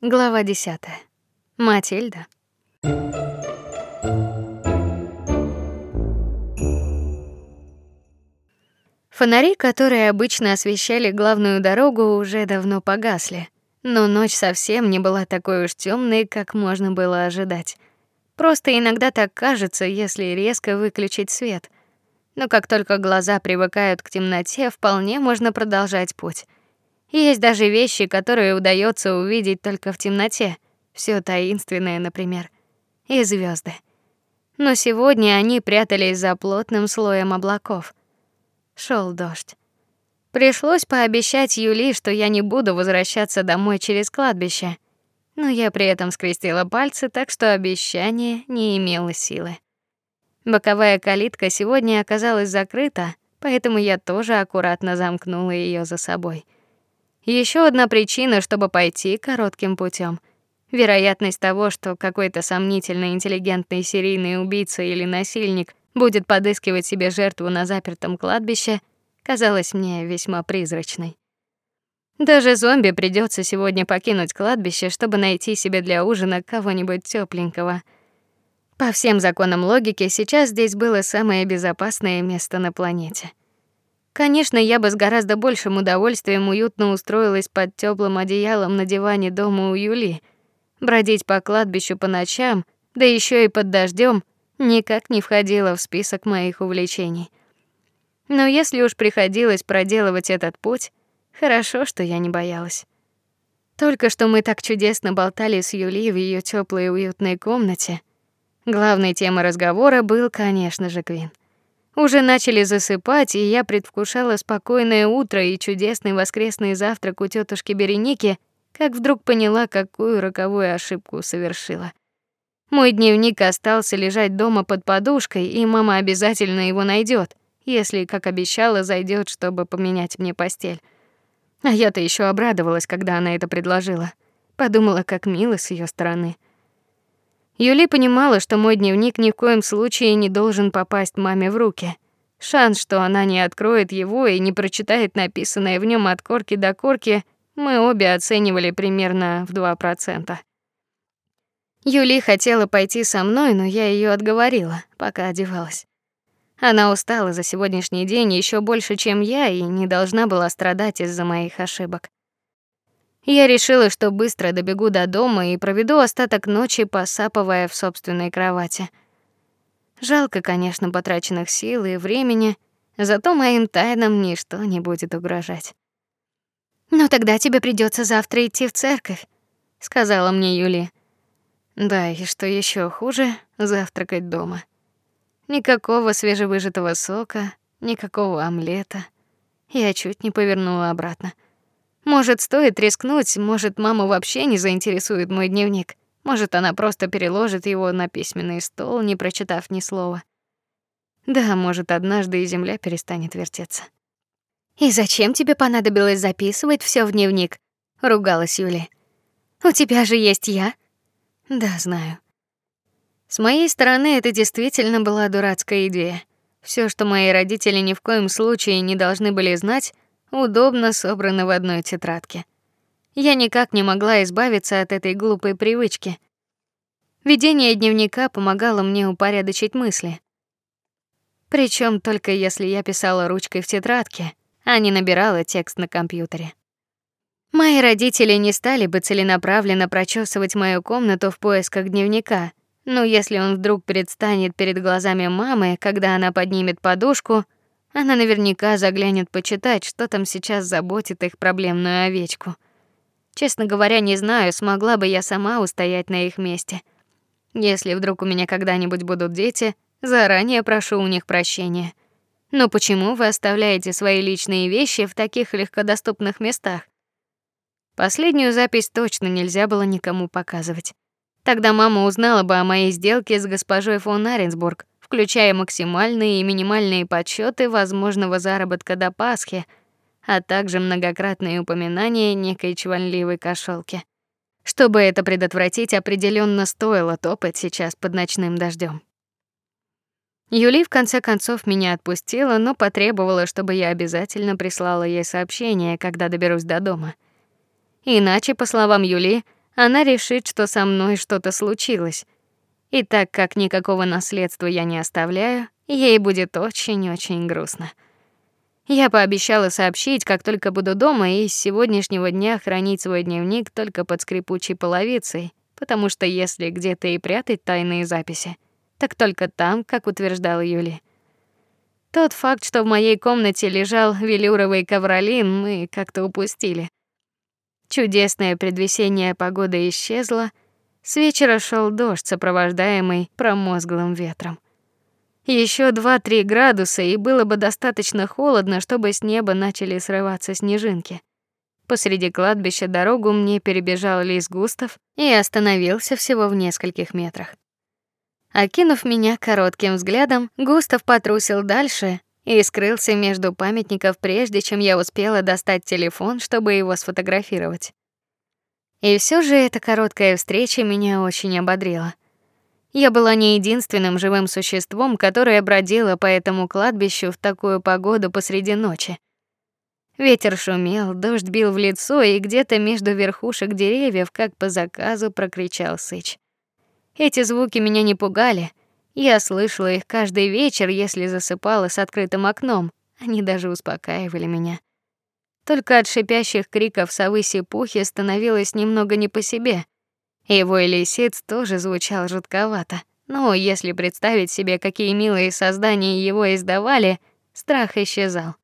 Глава 10. Матильда. Фонари, которые обычно освещали главную дорогу, уже давно погасли, но ночь совсем не была такой уж темной, как можно было ожидать. Просто иногда так кажется, если резко выключить свет. Но как только глаза привыкают к темноте, вполне можно продолжать путь. Есть даже вещи, которые удается увидеть только в темноте. Все таинственное, например, и звезды. Но сегодня они прятались за плотным слоем облаков. Шел дождь. Пришлось пообещать Юли, что я не буду возвращаться домой через кладбище. Но я при этом скрестила пальцы, так что обещание не имело силы. Боковая калитка сегодня оказалась закрыта, поэтому я тоже аккуратно замкнула ее за собой. Еще одна причина, чтобы пойти коротким путем. Вероятность того, что какой-то сомнительно интеллигентный серийный убийца или насильник будет подыскивать себе жертву на запертом кладбище, казалась мне весьма призрачной. Даже зомби придется сегодня покинуть кладбище, чтобы найти себе для ужина кого-нибудь тепленького. По всем законам логики, сейчас здесь было самое безопасное место на планете. Конечно, я бы с гораздо большим удовольствием уютно устроилась под теплым одеялом на диване дома у Юли. Бродить по кладбищу по ночам, да еще и под дождем, никак не входило в список моих увлечений. Но если уж приходилось проделывать этот путь, хорошо, что я не боялась. Только что мы так чудесно болтали с Юлией в ее теплой и уютной комнате. Главной темой разговора был, конечно же, Квин. Уже начали засыпать, и я предвкушала спокойное утро и чудесный воскресный завтрак у тетушки Береники, как вдруг поняла, какую роковую ошибку совершила. Мой дневник остался лежать дома под подушкой, и мама обязательно его найдет, если, как обещала, зайдет, чтобы поменять мне постель. А я-то еще обрадовалась, когда она это предложила. Подумала, как мило с ее стороны. Юли понимала, что мой дневник ни в коем случае не должен попасть маме в руки. Шанс, что она не откроет его и не прочитает написанное в нем от корки до корки, мы обе оценивали примерно в 2%. Юли хотела пойти со мной, но я ее отговорила, пока одевалась. Она устала за сегодняшний день еще больше, чем я, и не должна была страдать из-за моих ошибок. Я решила, что быстро добегу до дома и проведу остаток ночи, посапывая в собственной кровати. Жалко, конечно, потраченных сил и времени, зато моим тайнам ничто не будет угрожать. Но тогда тебе придется завтра идти в церковь, сказала мне Юли. Да, и что еще хуже, завтракать дома. Никакого свежевыжатого сока, никакого омлета. Я чуть не повернула обратно. Может, стоит рискнуть, может, маму вообще не заинтересует мой дневник. Может, она просто переложит его на письменный стол, не прочитав ни слова. Да, может, однажды и земля перестанет вертеться. И зачем тебе понадобилось записывать все в дневник? ругалась Юля. У тебя же есть я. Да, знаю. С моей стороны это действительно была дурацкая идея. Все, что мои родители ни в коем случае не должны были знать, удобно собраны в одной тетрадке. Я никак не могла избавиться от этой глупой привычки. Ведение дневника помогало мне упорядочить мысли. Причем только если я писала ручкой в тетрадке, а не набирала текст на компьютере. Мои родители не стали бы целенаправленно прочесывать мою комнату в поисках дневника, но если он вдруг предстанет перед глазами мамы, когда она поднимет подушку, она наверняка заглянет почитать, что там сейчас заботит их проблемную овечку. Честно говоря, не знаю, смогла бы я сама устоять на их месте. Если вдруг у меня когда-нибудь будут дети, заранее прошу у них прощения. Но почему вы оставляете свои личные вещи в таких легкодоступных местах? Последнюю запись точно нельзя было никому показывать. Тогда мама узнала бы о моей сделке с госпожой фон Аренсбург включая максимальные и минимальные подсчеты возможного заработка до Пасхи, а также многократные упоминания некой чванливой кошелки. Чтобы это предотвратить, определенно стоило топать сейчас под ночным дождем. Юли в конце концов меня отпустила, но потребовала, чтобы я обязательно прислала ей сообщение, когда доберусь до дома. Иначе, по словам Юли, она решит, что со мной что-то случилось. И так как никакого наследства я не оставляю, ей будет очень-очень грустно. Я пообещала сообщить, как только буду дома, и с сегодняшнего дня хранить свой дневник только под скрипучей половицей, потому что если где-то и прятать тайные записи, так только там, как утверждала Юли. Тот факт, что в моей комнате лежал велюровый ковролин, мы как-то упустили. Чудесное предвесенняя погода исчезла. С вечера шел дождь, сопровождаемый промозглым ветром. Еще 2-3 градуса, и было бы достаточно холодно, чтобы с неба начали срываться снежинки. Посреди кладбища дорогу мне перебежал лис Густав и остановился всего в нескольких метрах. Окинув меня коротким взглядом, Густав потрусил дальше и скрылся между памятников, прежде чем я успела достать телефон, чтобы его сфотографировать. И все же эта короткая встреча меня очень ободрила. Я была не единственным живым существом, которое бродило по этому кладбищу в такую погоду посреди ночи. Ветер шумел, дождь бил в лицо, и где-то между верхушек деревьев, как по заказу, прокричал сыч. Эти звуки меня не пугали. Я слышала их каждый вечер, если засыпала с открытым окном. Они даже успокаивали меня. Только от шипящих криков совы Сипухи становилось немного не по себе. Его лисиц тоже звучал жутковато. Но если представить себе, какие милые создания его издавали, страх исчезал.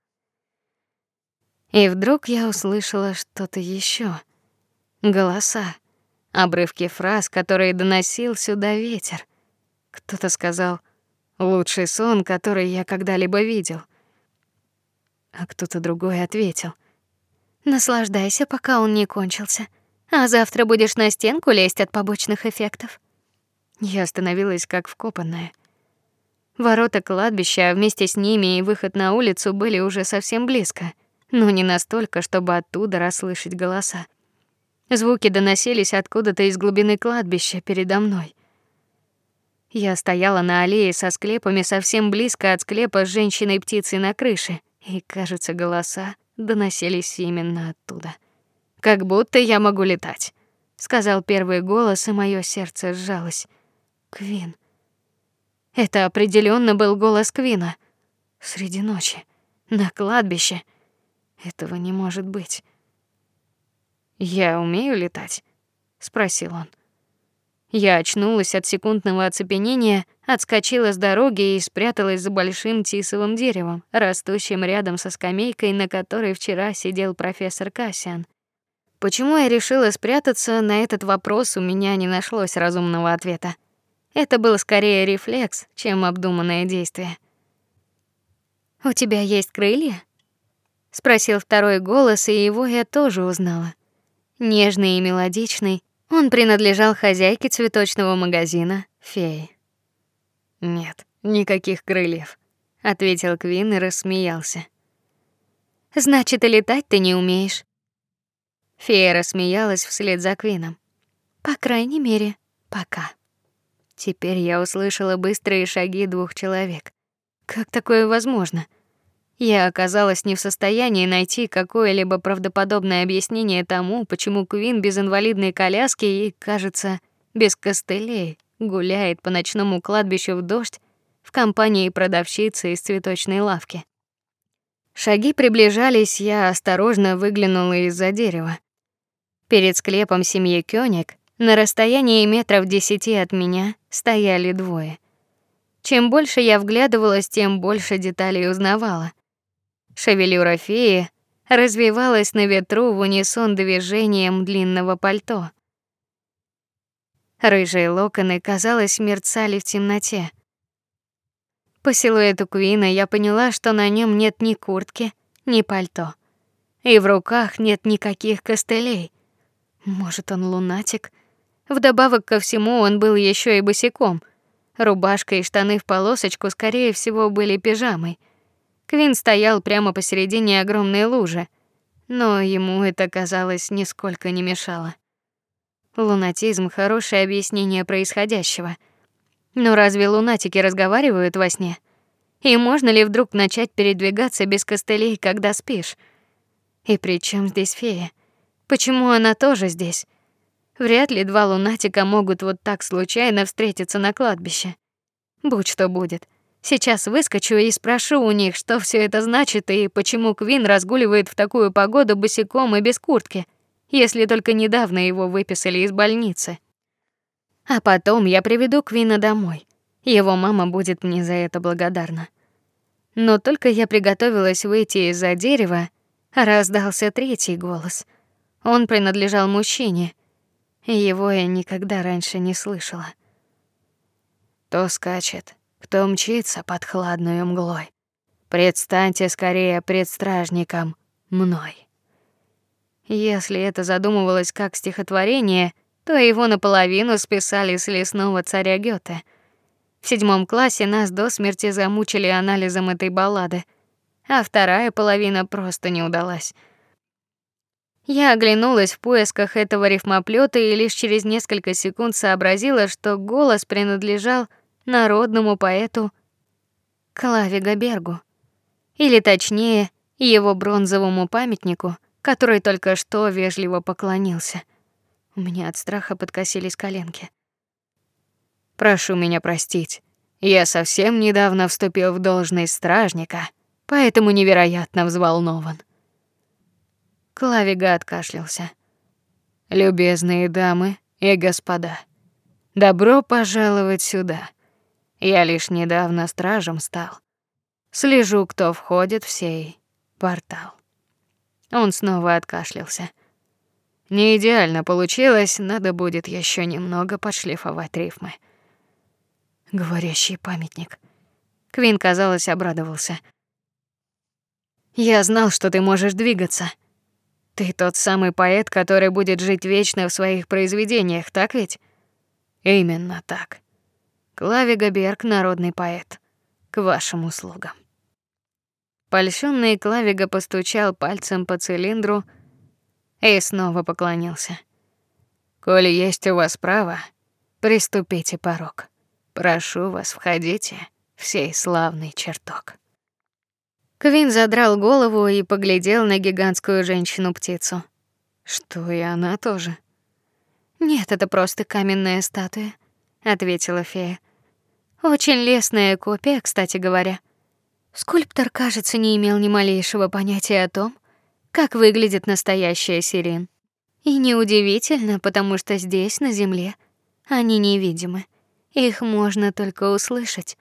И вдруг я услышала что-то еще. Голоса, обрывки фраз, которые доносил сюда ветер. Кто-то сказал: "Лучший сон, который я когда-либо видел". А кто-то другой ответил: "Наслаждайся, пока он не кончился". А завтра будешь на стенку лезть от побочных эффектов. Я остановилась как вкопанная. Ворота кладбища, а вместе с ними и выход на улицу были уже совсем близко, но не настолько, чтобы оттуда расслышать голоса. Звуки доносились откуда-то из глубины кладбища передо мной. Я стояла на аллее со склепами совсем близко от склепа с женщиной-птицей на крыше, и, кажется, голоса доносились именно оттуда как будто я могу летать, сказал первый голос, и мое сердце сжалось. Квин. Это определенно был голос Квина. Среди ночи, на кладбище. Этого не может быть. Я умею летать, спросил он. Я очнулась от секундного оцепенения, отскочила с дороги и спряталась за большим тисовым деревом, растущим рядом со скамейкой, на которой вчера сидел профессор Кассиан. Почему я решила спрятаться, на этот вопрос у меня не нашлось разумного ответа. Это был скорее рефлекс, чем обдуманное действие. У тебя есть крылья? спросил второй голос, и его я тоже узнала. Нежный и мелодичный, он принадлежал хозяйке цветочного магазина Феи. Нет, никаких крыльев, ответил Квин и рассмеялся. Значит, и летать ты не умеешь. Фея рассмеялась вслед за Квином. По крайней мере, пока. Теперь я услышала быстрые шаги двух человек. Как такое возможно? Я оказалась не в состоянии найти какое-либо правдоподобное объяснение тому, почему Квин без инвалидной коляски и, кажется, без костылей гуляет по ночному кладбищу в дождь в компании продавщицы из цветочной лавки. Шаги приближались, я осторожно выглянула из-за дерева. Перед склепом семьи Кёник на расстоянии метров десяти от меня стояли двое. Чем больше я вглядывалась, тем больше деталей узнавала. Шевелюра феи развивалась на ветру в унисон движением длинного пальто. Рыжие локоны, казалось, мерцали в темноте. По силуэту Куина я поняла, что на нем нет ни куртки, ни пальто. И в руках нет никаких костылей. Может, он лунатик? Вдобавок ко всему, он был еще и босиком. Рубашка и штаны в полосочку, скорее всего, были пижамой. Квин стоял прямо посередине огромной лужи, но ему это казалось нисколько не мешало. Лунатизм хорошее объяснение происходящего. Но разве лунатики разговаривают во сне? И можно ли вдруг начать передвигаться без костылей, когда спишь? И при чем здесь фея? Почему она тоже здесь? Вряд ли два лунатика могут вот так случайно встретиться на кладбище. Будь что будет. Сейчас выскочу и спрошу у них, что все это значит и почему Квин разгуливает в такую погоду босиком и без куртки, если только недавно его выписали из больницы. А потом я приведу Квина домой. Его мама будет мне за это благодарна. Но только я приготовилась выйти из-за дерева, раздался третий голос. Он принадлежал мужчине. Его я никогда раньше не слышала. То скачет, кто мчится под хладной мглой. Предстаньте скорее пред стражником мной. Если это задумывалось как стихотворение, то его наполовину списали с лесного царя Гёте. В седьмом классе нас до смерти замучили анализом этой баллады, а вторая половина просто не удалась. Я оглянулась в поисках этого рифмоплёта и лишь через несколько секунд сообразила, что голос принадлежал народному поэту Клаве Габергу, или точнее, его бронзовому памятнику, который только что вежливо поклонился. У меня от страха подкосились коленки. Прошу меня простить. Я совсем недавно вступил в должность стражника, поэтому невероятно взволнован. Клавига откашлялся. Любезные дамы и господа, добро пожаловать сюда. Я лишь недавно стражем стал. Слежу, кто входит в сей портал. Он снова откашлялся. Не идеально получилось, надо будет еще немного подшлифовать рифмы. Говорящий памятник. Квин, казалось, обрадовался. Я знал, что ты можешь двигаться. Ты тот самый поэт, который будет жить вечно в своих произведениях, так ведь? Именно так. Клавига Берг, народный поэт. К вашим услугам. Польщённый Клавига постучал пальцем по цилиндру и снова поклонился. Коли есть у вас право, приступите порог. Прошу вас, входите в сей славный чертог. Квин задрал голову и поглядел на гигантскую женщину-птицу. Что и она тоже. Нет, это просто каменная статуя, ответила фея. Очень лестная копия, кстати говоря. Скульптор, кажется, не имел ни малейшего понятия о том, как выглядит настоящая сирен. И неудивительно, потому что здесь, на земле, они невидимы. Их можно только услышать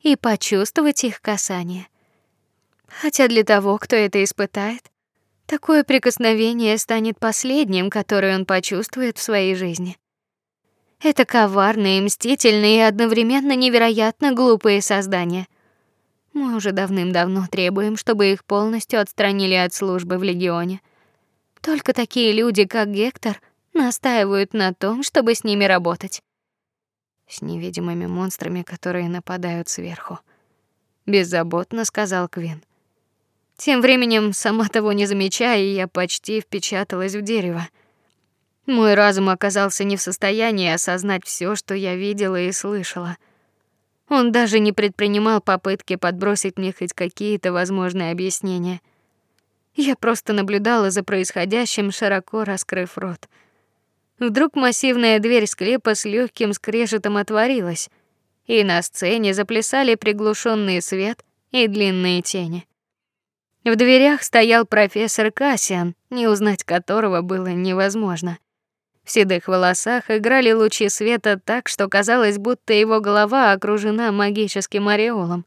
и почувствовать их касание. Хотя для того, кто это испытает, такое прикосновение станет последним, которое он почувствует в своей жизни. Это коварные, мстительные и одновременно невероятно глупые создания. Мы уже давным-давно требуем, чтобы их полностью отстранили от службы в легионе. Только такие люди, как Гектор, настаивают на том, чтобы с ними работать. С невидимыми монстрами, которые нападают сверху. Беззаботно сказал Квин. Тем временем, сама того не замечая, я почти впечаталась в дерево. Мой разум оказался не в состоянии осознать все, что я видела и слышала. Он даже не предпринимал попытки подбросить мне хоть какие-то возможные объяснения. Я просто наблюдала за происходящим, широко раскрыв рот. Вдруг массивная дверь склепа с легким скрежетом отворилась, и на сцене заплясали приглушенный свет и длинные тени. В дверях стоял профессор Кассиан, не узнать которого было невозможно. В седых волосах играли лучи света так, что казалось, будто его голова окружена магическим ореолом.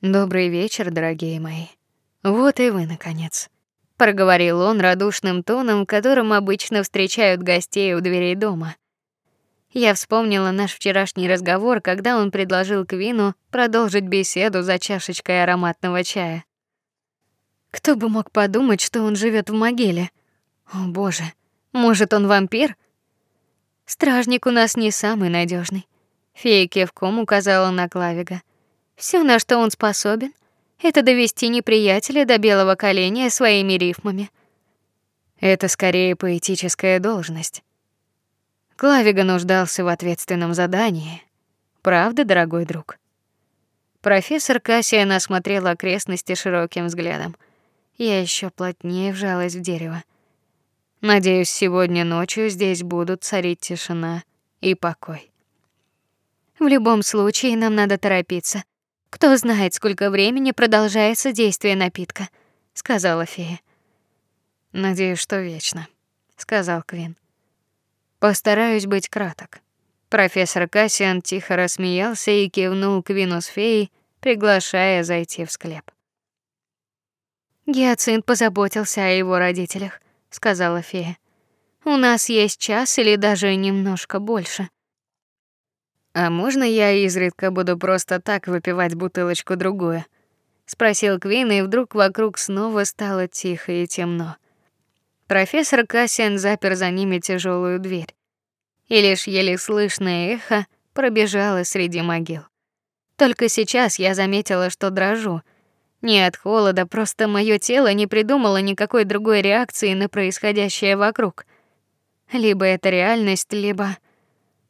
Добрый вечер, дорогие мои. Вот и вы наконец, проговорил он радушным тоном, которым обычно встречают гостей у дверей дома. Я вспомнила наш вчерашний разговор, когда он предложил Квину продолжить беседу за чашечкой ароматного чая. Кто бы мог подумать, что он живет в могиле? О, боже. Может, он вампир? Стражник у нас не самый надежный. Фея кивком указала на Клавига. Все, на что он способен, это довести неприятеля до белого коленя своими рифмами. Это скорее поэтическая должность. Клавига нуждался в ответственном задании. Правда, дорогой друг? Профессор Кассия осмотрел окрестности широким взглядом. Я еще плотнее вжалась в дерево. Надеюсь, сегодня ночью здесь будут царить тишина и покой. В любом случае нам надо торопиться. Кто знает, сколько времени продолжается действие напитка, сказала фея. Надеюсь, что вечно, сказал Квин. Постараюсь быть краток. Профессор Кассиан тихо рассмеялся и кивнул Квину с феей, приглашая зайти в склеп. Гиацинт позаботился о его родителях, сказала фея. У нас есть час или даже немножко больше. А можно я изредка буду просто так выпивать бутылочку другую? спросил Квин, и вдруг вокруг снова стало тихо и темно. Профессор Кассиан запер за ними тяжелую дверь, и лишь еле слышное эхо пробежало среди могил. Только сейчас я заметила, что дрожу. Не от холода, просто мое тело не придумало никакой другой реакции на происходящее вокруг. Либо это реальность, либо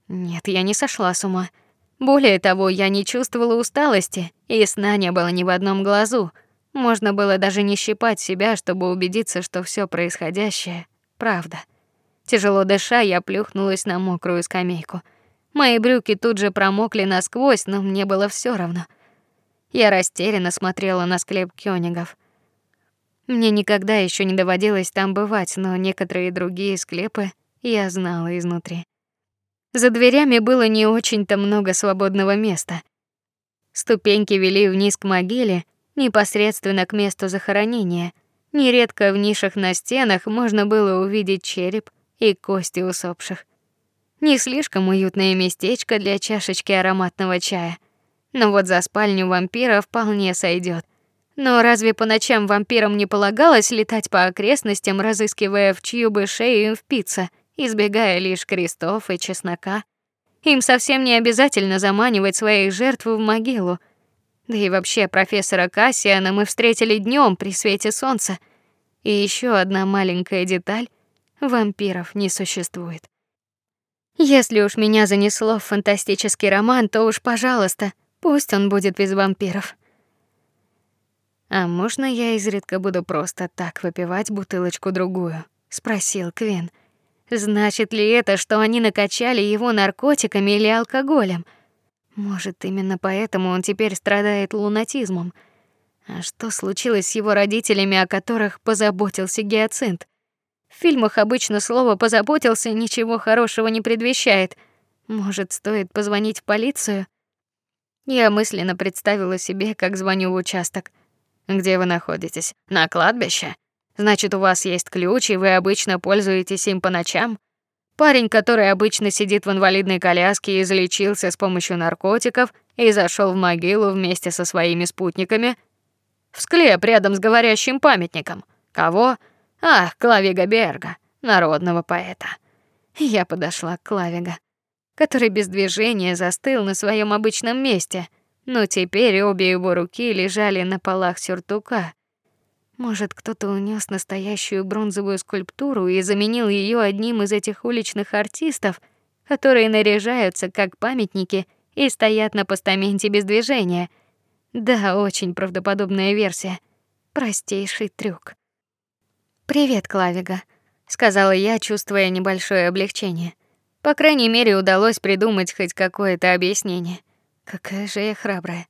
нет, я не сошла с ума. Более того, я не чувствовала усталости, и сна не было ни в одном глазу. Можно было даже не щипать себя, чтобы убедиться, что все происходящее правда. Тяжело дыша, я плюхнулась на мокрую скамейку. Мои брюки тут же промокли насквозь, но мне было все равно. Я растерянно смотрела на склеп Кёнигов. Мне никогда еще не доводилось там бывать, но некоторые другие склепы я знала изнутри. За дверями было не очень-то много свободного места. Ступеньки вели вниз к могиле, непосредственно к месту захоронения. Нередко в нишах на стенах можно было увидеть череп и кости усопших. Не слишком уютное местечко для чашечки ароматного чая. Но вот за спальню вампира вполне сойдет. Но разве по ночам вампирам не полагалось летать по окрестностям, разыскивая в чью бы шею им впиться? избегая лишь крестов и чеснока. Им совсем не обязательно заманивать своих жертв в могилу. Да и вообще профессора Кассиана мы встретили днем при свете солнца. И еще одна маленькая деталь: вампиров не существует. Если уж меня занесло в фантастический роман, то уж, пожалуйста, пусть он будет без вампиров. А можно я изредка буду просто так выпивать бутылочку другую, спросил Квин. Значит ли это, что они накачали его наркотиками или алкоголем? Может, именно поэтому он теперь страдает лунатизмом. А что случилось с его родителями, о которых позаботился Гиацинт? В фильмах обычно слово позаботился ничего хорошего не предвещает. Может, стоит позвонить в полицию? Я мысленно представила себе, как звоню в участок. Где вы находитесь? На кладбище? Значит, у вас есть ключ, и вы обычно пользуетесь им по ночам? Парень, который обычно сидит в инвалидной коляске и излечился с помощью наркотиков и зашел в могилу вместе со своими спутниками в склеп рядом с говорящим памятником. Кого? Ах, Клавига Берга, народного поэта. Я подошла к Клавига, который без движения застыл на своем обычном месте, но теперь обе его руки лежали на полах сюртука. Может, кто-то унес настоящую бронзовую скульптуру и заменил ее одним из этих уличных артистов, которые наряжаются как памятники и стоят на постаменте без движения. Да, очень правдоподобная версия. Простейший трюк. Привет, Клавига, сказала я, чувствуя небольшое облегчение. По крайней мере, удалось придумать хоть какое-то объяснение. Какая же я храбрая.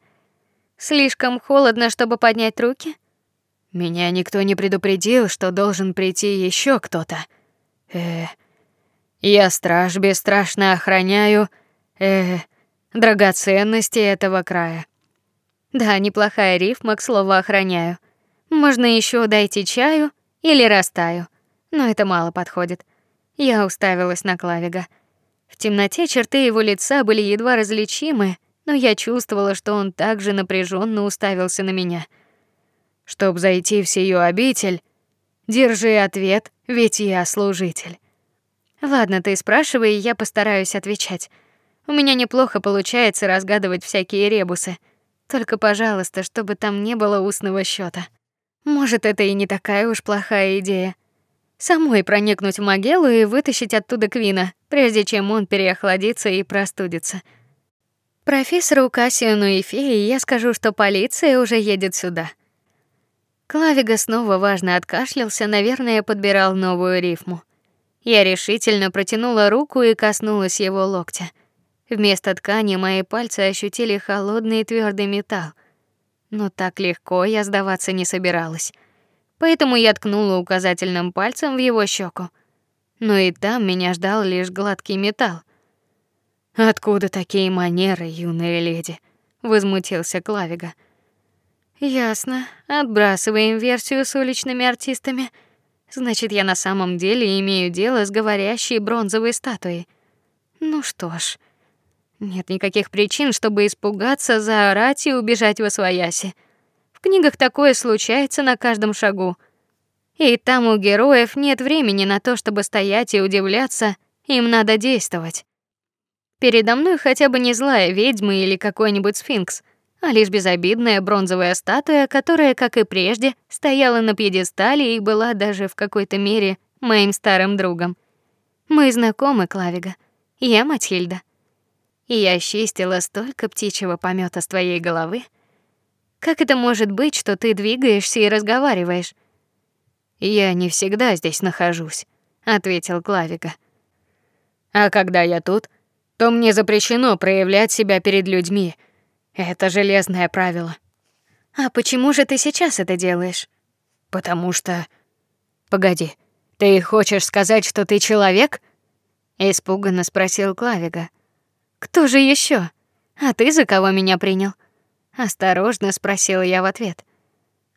Слишком холодно, чтобы поднять руки? Меня никто не предупредил, что должен прийти еще кто-то. Э, я страж бесстрашно охраняю э драгоценности этого края. Да, неплохая рифма к слову охраняю. Можно еще дайте чаю или растаю, но это мало подходит. Я уставилась на Клавига. В темноте черты его лица были едва различимы, но я чувствовала, что он также напряженно уставился на меня. Чтоб зайти в сию обитель, держи ответ, ведь я служитель. Ладно, ты спрашивай, я постараюсь отвечать. У меня неплохо получается разгадывать всякие ребусы. Только, пожалуйста, чтобы там не было устного счета. Может, это и не такая уж плохая идея. Самой проникнуть в могилу и вытащить оттуда Квина, прежде чем он переохладится и простудится. Профессору Кассиону и Фее я скажу, что полиция уже едет сюда. Клавига снова важно откашлялся, наверное, подбирал новую рифму. Я решительно протянула руку и коснулась его локтя. Вместо ткани мои пальцы ощутили холодный и твёрдый металл. Но так легко я сдаваться не собиралась. Поэтому я ткнула указательным пальцем в его щеку. Но и там меня ждал лишь гладкий металл. Откуда такие манеры, юная леди? возмутился Клавига. Ясно. Отбрасываем версию с уличными артистами. Значит, я на самом деле имею дело с говорящей бронзовой статуей. Ну что ж, нет никаких причин, чтобы испугаться, заорать и убежать во свояси. В книгах такое случается на каждом шагу. И там у героев нет времени на то, чтобы стоять и удивляться, им надо действовать. Передо мной хотя бы не злая ведьма или какой-нибудь сфинкс, а лишь безобидная бронзовая статуя, которая, как и прежде, стояла на пьедестале и была даже в какой-то мере моим старым другом. Мы знакомы, Клавига. Я Матильда и я чистила столько птичьего помета с твоей головы. Как это может быть, что ты двигаешься и разговариваешь? Я не всегда здесь нахожусь, ответил Клавика. А когда я тут, то мне запрещено проявлять себя перед людьми. Это железное правило. А почему же ты сейчас это делаешь? Потому что Погоди. Ты хочешь сказать, что ты человек? испуганно спросил Клавига. Кто же еще? А ты за кого меня принял? Осторожно спросила я в ответ.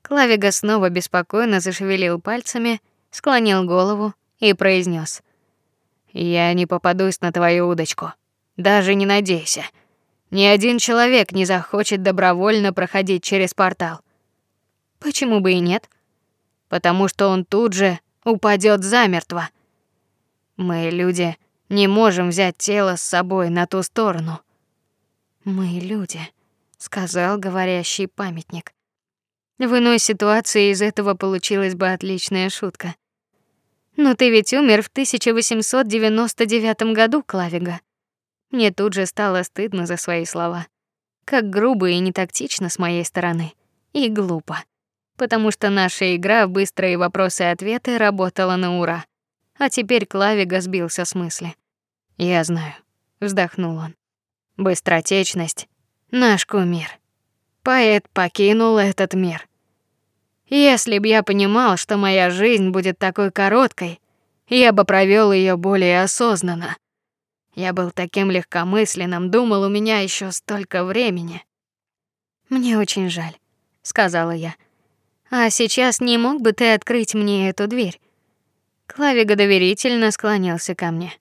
Клавига снова беспокойно зашевелил пальцами, склонил голову и произнес: "Я не попадусь на твою удочку. Даже не надейся. Ни один человек не захочет добровольно проходить через портал. Почему бы и нет? Потому что он тут же упадет замертво. Мы люди не можем взять тело с собой на ту сторону. Мы люди, сказал говорящий памятник. В иной ситуации из этого получилась бы отличная шутка. Но ты ведь умер в 1899 году, Клавига. Мне тут же стало стыдно за свои слова. Как грубо и нетактично с моей стороны, и глупо, потому что наша игра в быстрые вопросы-ответы работала на ура. А теперь Клавига сбился с мысли. Я знаю, вздохнул он. Быстротечность наш кумир. Поэт покинул этот мир. Если б я понимал, что моя жизнь будет такой короткой, я бы провёл её более осознанно. Я был таким легкомысленным, думал, у меня ещё столько времени. Мне очень жаль, сказала я. А сейчас не мог бы ты открыть мне эту дверь? Клавига доверительно склонился ко мне.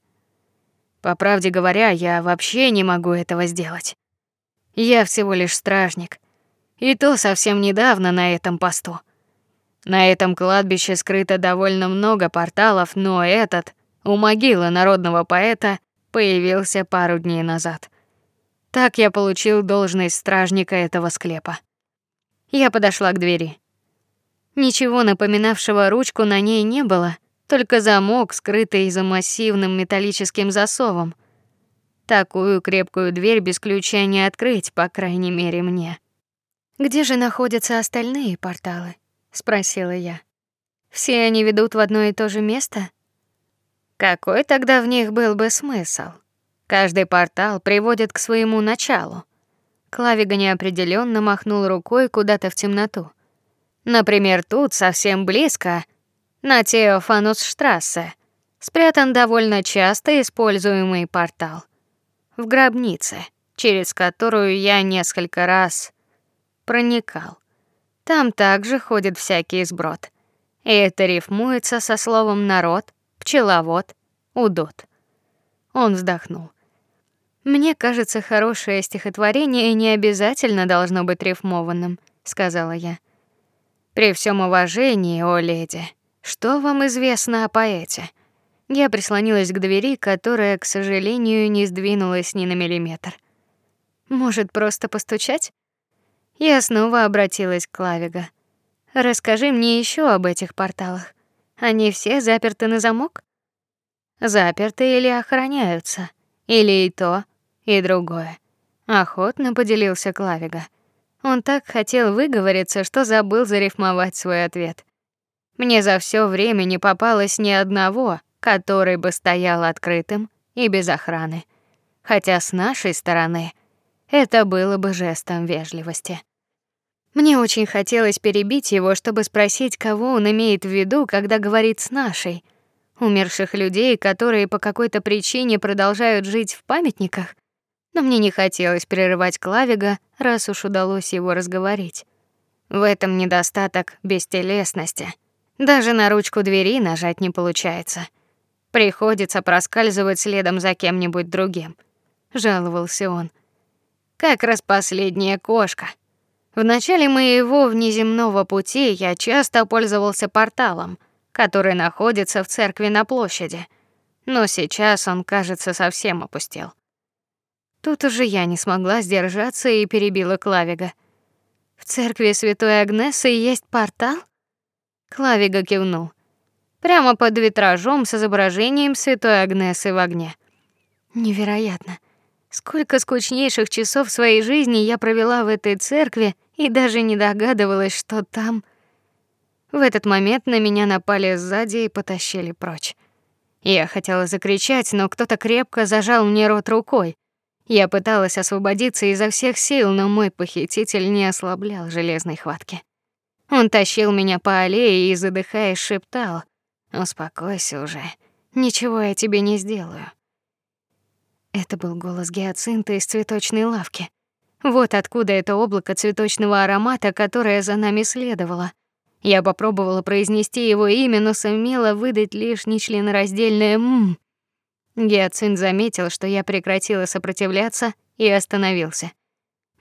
По правде говоря, я вообще не могу этого сделать. Я всего лишь стражник, и то совсем недавно на этом посту. На этом кладбище скрыто довольно много порталов, но этот у могилы народного поэта появился пару дней назад. Так я получил должность стражника этого склепа. Я подошла к двери. Ничего напоминавшего ручку на ней не было, только замок, скрытый за массивным металлическим засовом. Такую крепкую дверь без ключа не открыть, по крайней мере, мне. Где же находятся остальные порталы? спросила я. Все они ведут в одно и то же место? Какой тогда в них был бы смысл? Каждый портал приводит к своему началу. Клавига неопределенно махнул рукой куда-то в темноту. Например, тут совсем близко на Теофанусштрассе спрятан довольно часто используемый портал в гробнице, через которую я несколько раз проникал. Там также ходит всякий сброд. И это рифмуется со словом народ, пчеловод, удот. Он вздохнул. Мне кажется, хорошее стихотворение не обязательно должно быть рифмованным, сказала я. При всем уважении, о леди, что вам известно о поэте? Я прислонилась к двери, которая, к сожалению, не сдвинулась ни на миллиметр. Может, просто постучать? Я снова обратилась к Клавига. Расскажи мне еще об этих порталах. Они все заперты на замок? Заперты или охраняются? Или и то, и другое? Охотно поделился Клавига. Он так хотел выговориться, что забыл зарифмовать свой ответ. Мне за все время не попалось ни одного, который бы стоял открытым и без охраны. Хотя с нашей стороны это было бы жестом вежливости. Мне очень хотелось перебить его, чтобы спросить, кого он имеет в виду, когда говорит с нашей. Умерших людей, которые по какой-то причине продолжают жить в памятниках. Но мне не хотелось прерывать Клавига, раз уж удалось его разговорить. В этом недостаток бестелесности. Даже на ручку двери нажать не получается. Приходится проскальзывать следом за кем-нибудь другим, жаловался он. Как раз последняя кошка. В начале моего внеземного пути я часто пользовался порталом, который находится в церкви на площади. Но сейчас он, кажется, совсем опустел. Тут уже я не смогла сдержаться и перебила Клавига. В церкви Святой Агнесы есть портал? Клавига кивнул. Прямо под витражом с изображением Святой Агнесы в огне. Невероятно. Сколько скучнейших часов своей жизни я провела в этой церкви и даже не догадывалась, что там В этот момент на меня напали сзади и потащили прочь. Я хотела закричать, но кто-то крепко зажал мне рот рукой. Я пыталась освободиться изо всех сил, но мой похититель не ослаблял железной хватки. Он тащил меня по аллее и задыхаясь шептал: "Успокойся уже. Ничего я тебе не сделаю". Это был голос гиацинта из цветочной лавки. Вот откуда это облако цветочного аромата, которое за нами следовало. Я попробовала произнести его имя, но сумела выдать лишь нечленораздельное «м». Гиацинт заметил, что я прекратила сопротивляться и остановился.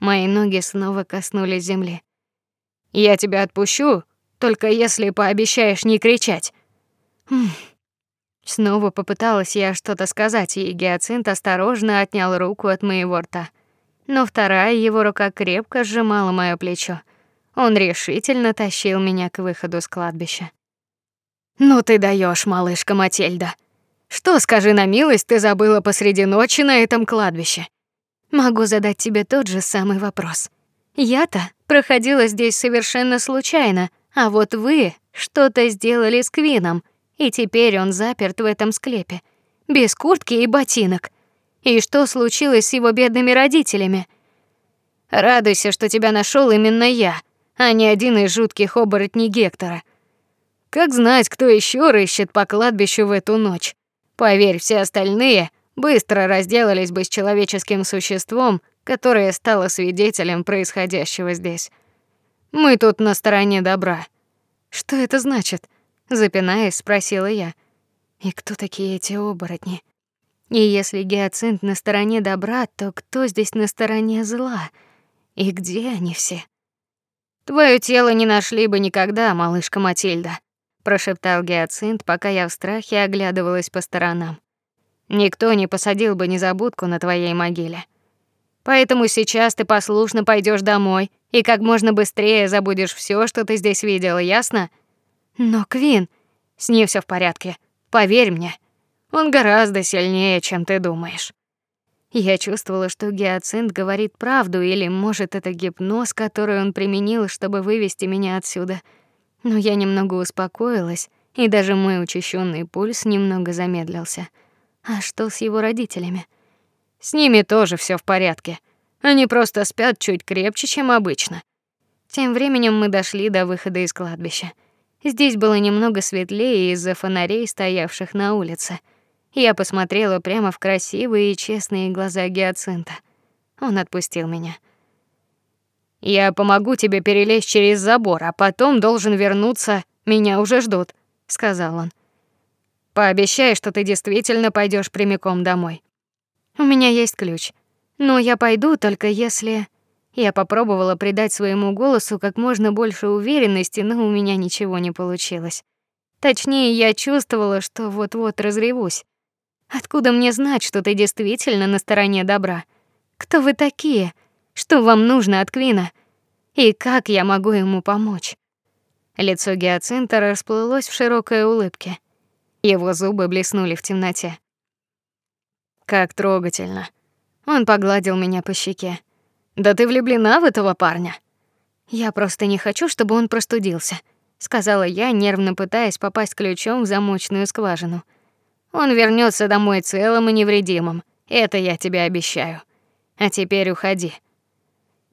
Мои ноги снова коснулись земли. Я тебя отпущу, только если пообещаешь не кричать. Хм. Снова попыталась я что-то сказать, и Гиацинт осторожно отнял руку от моего рта. Но вторая его рука крепко сжимала моё плечо. Он решительно тащил меня к выходу с кладбища. Ну ты даешь, малышка Матильда. Что, скажи на милость, ты забыла посреди ночи на этом кладбище? Могу задать тебе тот же самый вопрос. Я-то проходила здесь совершенно случайно, а вот вы что-то сделали с Квином, и теперь он заперт в этом склепе, без куртки и ботинок. И что случилось с его бедными родителями? Радуйся, что тебя нашел именно я, а не один из жутких оборотней Гектора. Как знать, кто еще рыщет по кладбищу в эту ночь? Поверь, все остальные быстро разделались бы с человеческим существом, которое стало свидетелем происходящего здесь. Мы тут на стороне добра. Что это значит? Запинаясь, спросила я. И кто такие эти оборотни? И если гиацинт на стороне добра, то кто здесь на стороне зла? И где они все? Твое тело не нашли бы никогда, малышка Матильда прошептал Гиацинт, пока я в страхе оглядывалась по сторонам. Никто не посадил бы незабудку на твоей могиле. Поэтому сейчас ты послушно пойдешь домой и как можно быстрее забудешь все, что ты здесь видела, ясно? Но Квин, с ней все в порядке. Поверь мне, он гораздо сильнее, чем ты думаешь. Я чувствовала, что Гиацинт говорит правду, или, может, это гипноз, который он применил, чтобы вывести меня отсюда. Но я немного успокоилась, и даже мой учащенный пульс немного замедлился. А что с его родителями? С ними тоже все в порядке. Они просто спят чуть крепче, чем обычно. Тем временем мы дошли до выхода из кладбища. Здесь было немного светлее из-за фонарей, стоявших на улице. Я посмотрела прямо в красивые и честные глаза гиацинта. Он отпустил меня. Я помогу тебе перелезть через забор, а потом должен вернуться. Меня уже ждут, сказал он. Пообещай, что ты действительно пойдешь прямиком домой. У меня есть ключ. Но я пойду только если я попробовала придать своему голосу как можно больше уверенности, но у меня ничего не получилось. Точнее, я чувствовала, что вот-вот разревусь. Откуда мне знать, что ты действительно на стороне добра? Кто вы такие? Что вам нужно от Квина? И как я могу ему помочь? Лицо Гиацинта расплылось в широкой улыбке. Его зубы блеснули в темноте. Как трогательно. Он погладил меня по щеке. Да ты влюблена в этого парня? Я просто не хочу, чтобы он простудился, сказала я, нервно пытаясь попасть ключом в замочную скважину. Он вернется домой целым и невредимым. Это я тебе обещаю. А теперь уходи.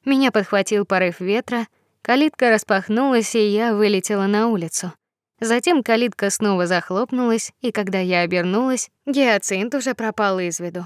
Меня подхватил порыв ветра, калитка распахнулась, и я вылетела на улицу. Затем калитка снова захлопнулась, и когда я обернулась, гиацинт уже пропал из виду.